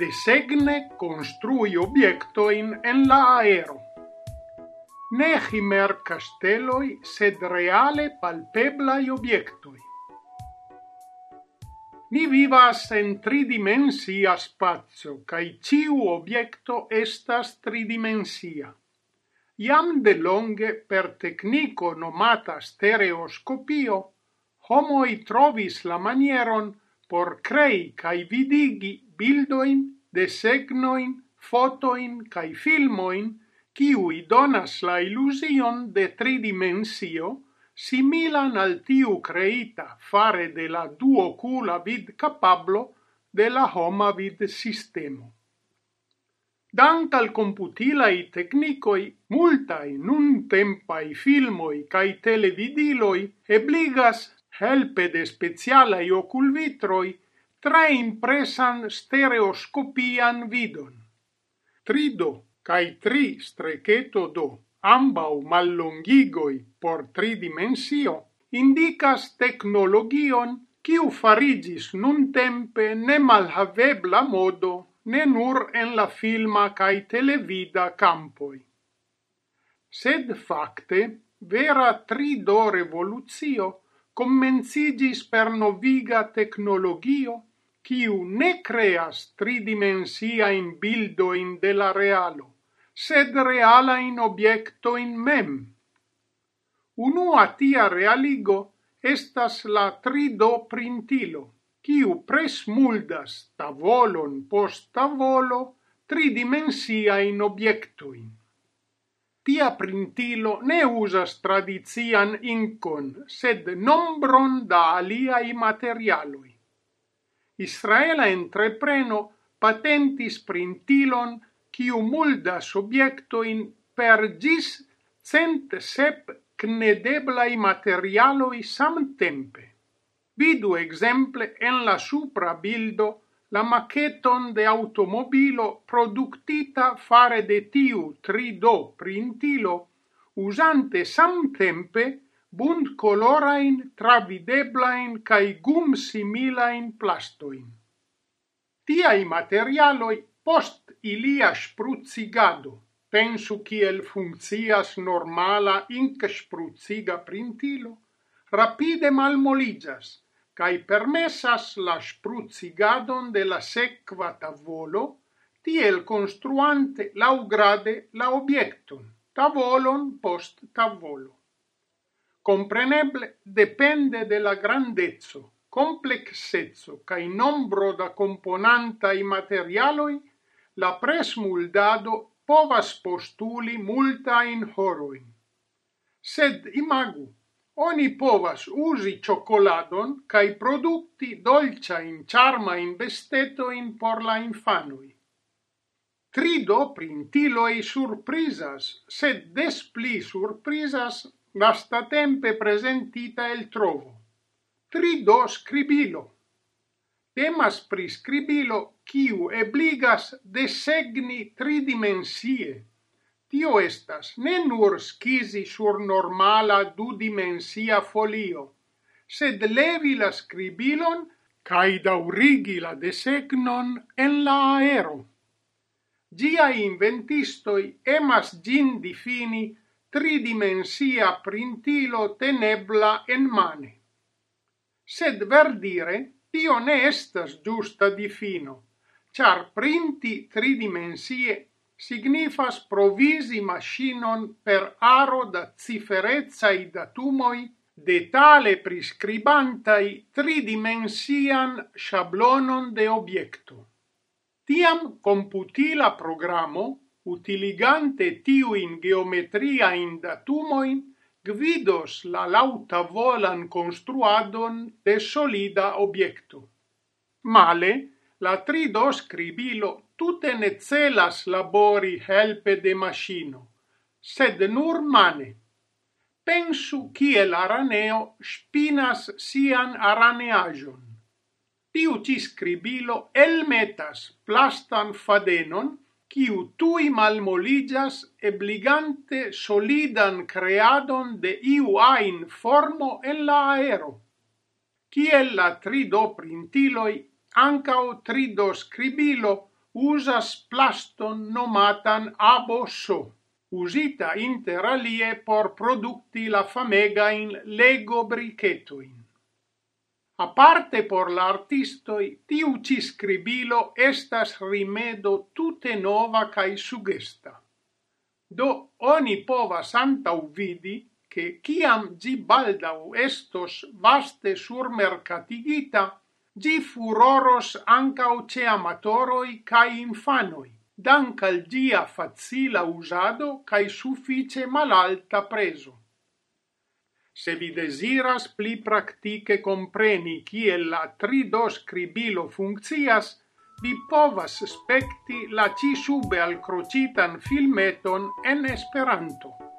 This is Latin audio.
desegne construi obiectoin en la aero. Ne chimer casteloi, sed reale palpeblai obiectoi. Ni vivas en tridimensia spazio, cae ciu obiecto estas tridimensia. Iam de longe per tecnico nomata stereoscopio, homoi trovis la manieron por crei cae vidigi bildoin, desegnoin, fotoin cae filmoin, ciui donas la illusion de tridimensio, similan al tiu creita fare de la duocula vid capablo de la homa vid sistemo. Dank al computilai technicoi, multai nun tempai filmoi cae televidiloi ebligas helpe de specialai oculvitroi, tre impresan stereoscopian vidon. Trido cae tri streceto do ambau mallongigoi por tridimensio indicas technologion quiu farigis nun tempe ne malhavebla modo ne nur en la filma cae televida campoi. Sed facte vera trido revoluzio commencigis per noviga tecnologio quiu ne creas tridimensia in bildo in de la realo, sed reala in obiecto in mem. Unua tia realigo estas la trido printilo, kiu presmuldas tavolon post tavolo tridimensia in obiectoin tia printilo ne usas tradician incon, sed nombron da aliai materialui. Israela entrepreno patentis printilon kiu mulda subjectoin per gis cent sep cnedeblai materialoi samtempe. Vidu exemple en la supra bildo la maqueton de automobilo productita fare de tiu 3D printilo usante samtempe bunt colorain, travideblain cae gum similain plastoin. Tiai materialoi post ilia spruzzigado, pensu kiel funccias normala ink spruzziga printilo, rapide malmoligas, cae permessas la spruzzigadon de la sequa tavolo, tiel construante laugrade la obiectum, tavolon post tavolo. Compreneble depende de la grandezzo, complexezzo cae nombro da componantai materialoi, la presmuldado povas postuli multain horoin. Sed imagu, Oni povas usi cioccoladon cae producti dolcia in charma in ĉarmajn bestetojn por la infanui. Trido printiloj surprizas, sed des pli vasta tempe presentita el trovo. Trido scribilo. Temas pri scribilo kiu ebligas desegni tridimensie Tio estas ne nur skizi sur normala dudimensia folio, sed levi la scribilon cae daurigi la desegnon en la aero. Gia inventistoi emas gin difini tridimensia printilo tenebla en mane. Sed verdire, tio ne estas giusta difino, char printi tridimensie signifas provisi machinon per aro da ciferezai datumoi detale prescribantai tridimensian schablonon de obiecto. Tiam computila programo, utiligante tiuin geometriain datumoin, gvidos la lauta volan construadon de solida obiecto. Male, la trido scribilo tute ne celas labori helpe de machino, sed nur mane. Pensu kiel araneo spinas sian araneagion. Tiu ci scribilo elmetas plastan fadenon, quiu tui malmoligas ebligante solidan creadon de iu ain formo en la aero. Ciel la trido printiloi, ancao trido scribilo, usas plaston nomatan aboso, usita inter alie por producti la famegain Lego brichetuin. A parte por l'artistoi, tiu ci scribilo estas rimedo tute nova cae sugesta. Do oni povas antau vidi che ciam gi baldau estos vaste surmercatigita, Gi furoros ancau ce amatoroi cae infanoi, dank al gia facila usado cae suffice malalta preso. Se vi desiras pli practice compreni kiel la 3D scribilo funccias, vi povas specti la ci sube al crocitan filmeton en Esperanto.